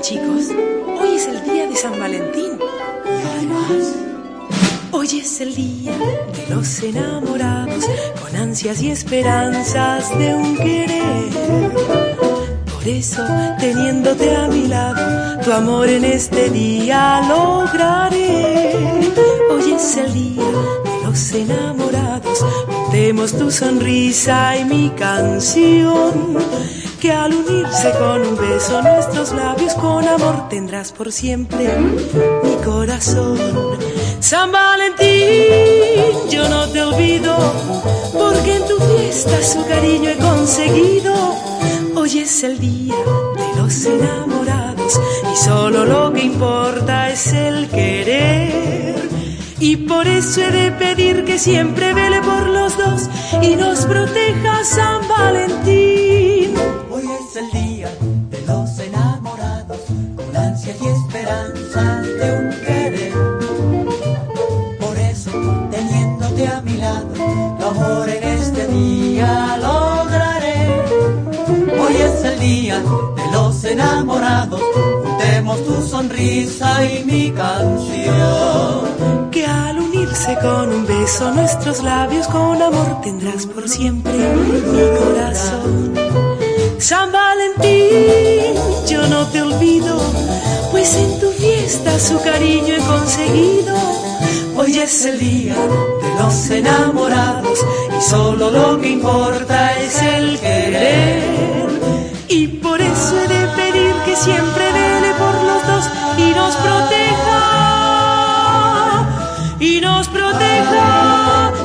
chicos, hoy es el día de San Valentín. Y además, Hoy es el día de los enamorados, con ansias y esperanzas de un querer. Por eso, teniéndote a mi lado, tu amor en este día lograré. Hoy es el día de los enamorados, tu sonrisa y mi canción. Que al unirse con un beso nuestros labios con amor tendrás por siempre mi corazón. San Valentín, yo no te olvido, porque en tu fiesta su cariño he conseguido. Hoy es el día de los enamorados y solo lo que importa es el querer. Y por eso he de pedir que siempre vele por los dos y nos proteja San Valentín. hoy es el día de los enamorados, con ansias y esperanzas de un querer. Por eso, teniéndote a mi lado, tu amor en este día lograré. Hoy es el día de los enamorados, juntemos tu sonrisa y mi canción. Con un beso nuestros labios con amor tendrás por siempre mi corazón. San Valentín, yo no te olvido, pues en tu fiesta su cariño he conseguido. Hoy es el día de los enamorados y solo lo que importa es el querer.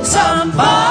somebody